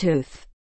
tooth